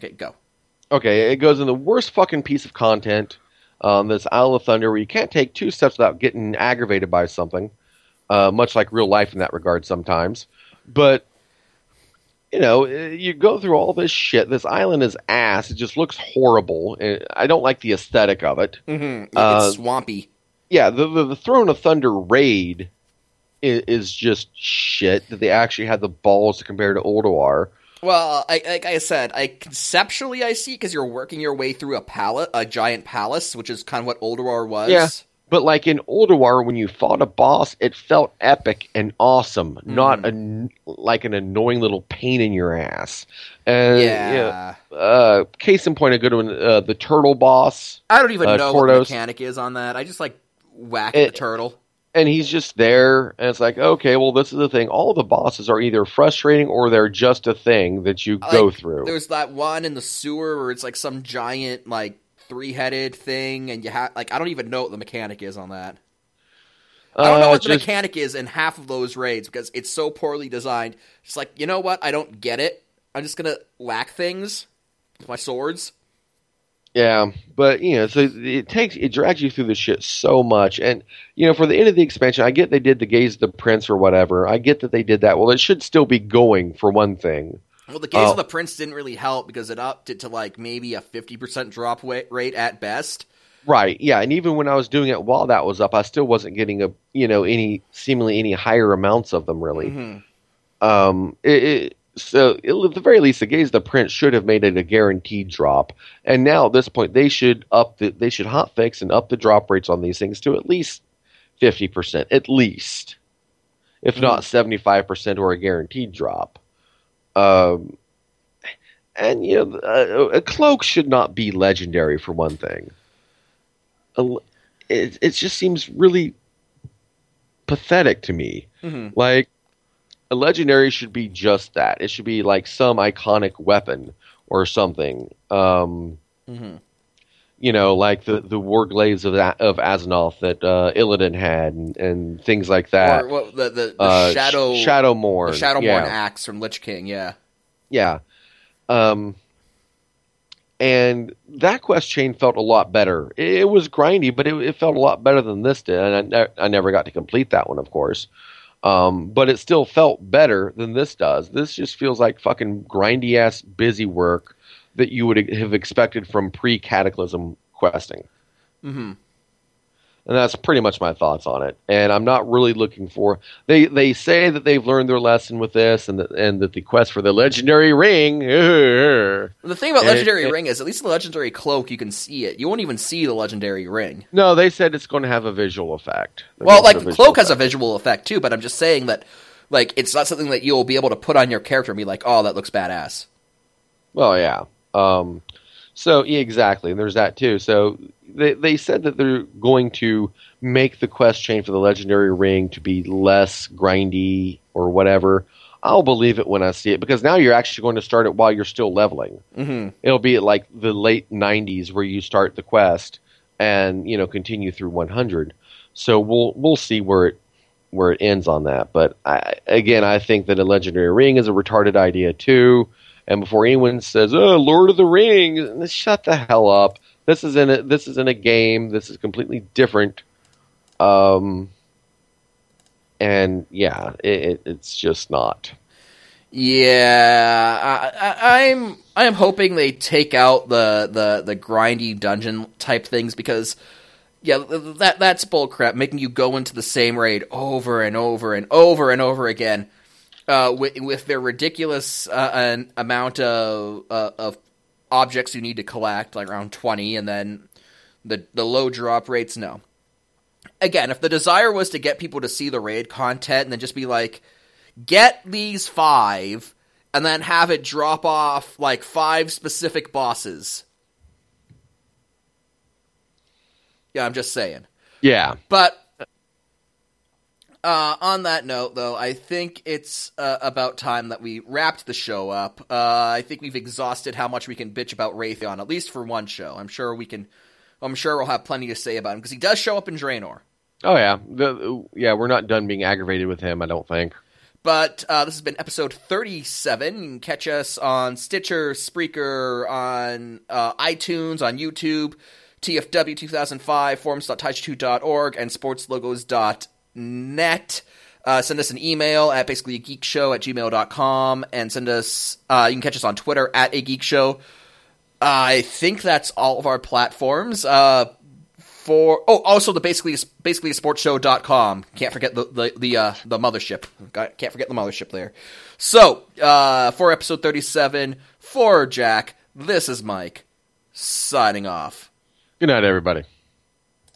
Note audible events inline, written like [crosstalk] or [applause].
Okay, go. Okay, it goes in the worst fucking piece of content. Um, this Isle of Thunder, where you can't take two steps without getting aggravated by something, uh, much like real life in that regard sometimes. But you know, eh, you go through all this shit. This island is ass. It just looks horrible. I don't like the aesthetic of it. Mm-hmm. Uh, it's swampy. Yeah, the, the the Throne of Thunder raid is, is just shit. That they actually had the balls to compare to Ulduar. Well, I, like I said, I conceptually I see because you're working your way through a palace, a giant palace, which is kind of what Ulduar was. Yeah. But like in Ulduar, when you fought a boss, it felt epic and awesome, not a, like an annoying little pain in your ass. And Yeah. yeah, uh, case in point, a good one, uh, the turtle boss, I don't even Uh, know what the mechanic is on that. I just like whack It- the turtle. And he's just there, and it's like, okay, well, this is the thing. All the bosses are either frustrating or they're just a thing that you go Like, through. There's that one in the sewer where it's like some giant like three headed thing, and you have like I don't even know what the mechanic is on that. I don't know Uh, what the just- mechanic is in half of those raids because it's so poorly designed. It's like you know what? I don't get it. I'm just gonna whack things with my swords. Yeah, but you know, so it takes it drags you through the shit so much, and you know, for the end of the expansion, I get they did the Gaze of the Prince or whatever. I get that they did that. Well, it should still be going for one thing. Well, the Gaze Oh. of the Prince didn't really help because it upped it to like maybe a 50% drop rate at best. Right. Yeah, and even when I was doing it while that was up, I still wasn't getting a you know any seemingly any higher amounts of them really. Mhm. Um, it, it, so at the very least, the Gaze Prince should have made it a guaranteed drop, and now at this point, they should up the they should hot fix and up the drop rates on these things to at least fifty percent, at least, if not seventy five percent or a guaranteed drop. Um, and you know, a, a cloak should not be legendary for one thing. It, it just seems really pathetic to me. Mhm. Like a legendary should be just that. It should be like some iconic weapon or something. Um, Mhm. you know, like the the war glaives of A- of Azeroth that uh, Illidan had, and, and things like that. Or what, the the, the Uh, shadow Sh- the yeah. axe from Lich King. Yeah. Yeah. Um, and that quest chain felt a lot better. It, it was grindy, but it, it felt a lot better than this did. And I, I never got to complete that one, of course. Um, but it still felt better than this does. This just feels like fucking grindy ass busy work that you would have expected from pre Cataclysm questing. hmm And that's pretty much my thoughts on it. And I'm not really looking for they they say that they've learned their lesson with this and that and that the quest for the legendary ring [laughs] The thing about Legendary it- Ring is, at least in the Legendary Cloak, you can see it. You won't even see the Legendary Ring. No, they said it's going to have a visual effect. They're Well, like the Cloak has a visual effect too, but I'm just saying that, like, it's not something that you'll be able to put on your character and be like, oh, that looks badass. Well, yeah. Um, so yeah, exactly. And there's that too. So they they said that they're going to make the quest chain for the legendary ring to be less grindy or whatever. I'll believe it when I see it because now you're actually going to start it while you're still leveling. Mm-hmm. It'll be like the late 90s where you start the quest and you know continue through 100. So we'll we'll see where it where it ends on that. But I, again, I think that a legendary ring is a retarded idea too. And before anyone says, "Oh, Lord of the Rings," shut the hell up. This is in a this is in a game. This is completely different. Um, and yeah, it, it, it's just not. Yeah, I, I, I'm I'm hoping they take out the, the, the grindy dungeon type things because yeah, that that's bullcrap. Making you go into the same raid over and over and over and over again uh, with, with their ridiculous uh, an amount of uh, of objects you need to collect, like around twenty, and then the the low drop rates. No, again, if the desire was to get people to see the raid content and then just be like get these five and then have it drop off like five specific bosses. Yeah, I'm just saying. Yeah, But uh, on that note, though, I think it's uh, about time that we wrapped the show up. Uh, I think we've exhausted how much we can bitch about Wrathion, at least for one show. I'm sure we can. I'm sure we'll have plenty to say about him because he does show up in Draenor. Oh yeah, the, yeah. We're not done being aggravated with him. I don't think. But uh, this has been episode 37. You can catch us on Stitcher, Spreaker, on uh, iTunes, on YouTube, TFW 2005, forums.taiji2.org, and sportslogos.net. Uh, send us an email at basically a geek show at gmail.com and send us, uh, you can catch us on Twitter at a geek show. I think that's all of our platforms. Uh, for oh, also the basically basically sportshow.com. Can't forget the the the, uh, the mothership. Can't forget the mothership there. So uh, for episode thirty seven, for Jack, this is Mike signing off. Good night, everybody.